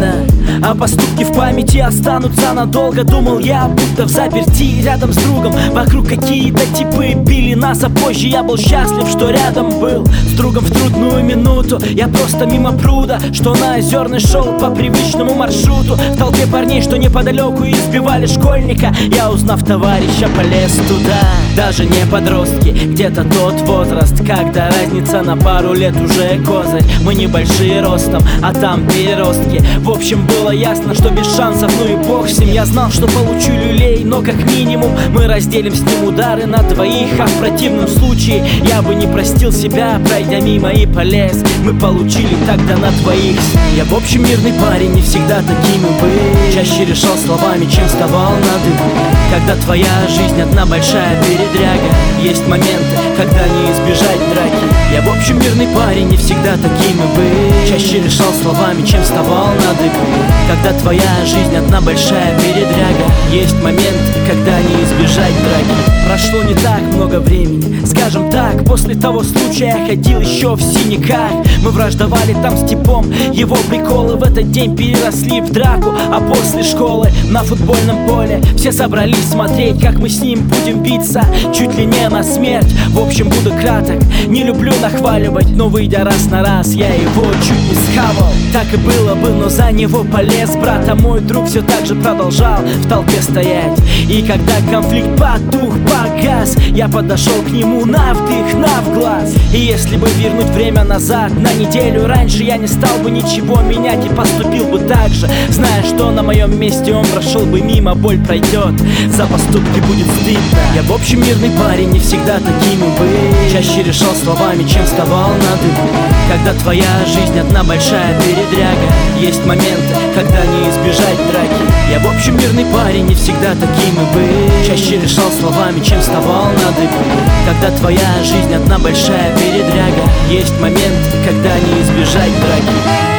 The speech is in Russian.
the А поступки в памяти останутся надолго. Думал я, будто в заперти рядом с другом. Вокруг какие-то типы били нас А позже я был счастлив, что рядом был. С другом в трудную минуту. Я просто мимо пруда, что на озерный шел По привычному маршруту. В толпе парней, что неподалеку избивали школьника. Я, узнав товарища, полез туда. Даже не подростки, где-то тот возраст Когда разница на пару лет уже козырь. Мы небольшие ростом, а там переростки. В общем, было ясно, что без шансов, ну и бог с ним. Я знал, что получу люлей, но как минимум Мы разделим с ним удары на двоих. А в противном случае я бы не простил себя Пройдя мимо и полез. Мы получили тогда на двоих. Я в общем мирный парень, не всегда таким и был. Чаще решал словами, чем вставал на дыбы. Когда твоя жизнь одна большая передряга Есть моменты, когда не избежать драки Я в общем мирный парень, не всегда таким и был Чаще решал словами, чем вставал на дыбы. Когда твоя жизнь одна большая передряга Есть моменты, когда не избежать драки Прошло не так много времени Скажем так, после того случая я ходил еще в синяках. Мы враждовали там с типом Его приколы в этот день переросли в драку. А после школы на футбольном поле Все собрались смотреть, как мы с ним будем биться Чуть ли не на смерть. В общем, буду краток Не люблю нахваливать, но выйдя раз на раз Я его чуть не схавал. Так и было бы, но за него полез. Брат А мой друг все так же продолжал в толпе стоять. И когда конфликт потух, погас Я подошел к нему на вдых, на в глаз И если бы вернуть время назад на неделю раньше Я не стал бы ничего менять и поступил бы так же. Зная, что на моем месте он прошел бы мимо, боль пройдет За поступки будет стыдно. Я в общем мирный парень, не всегда таким и был Чаще решал словами, чем вставал на дыбы. Когда твоя жизнь одна большая передряга Есть моменты, когда не избежать драки общем мирный парень, не всегда таким и был Чаще решал словами, чем вставал на дыбы. Когда твоя жизнь одна большая передряга Есть момент, когда не избежать драки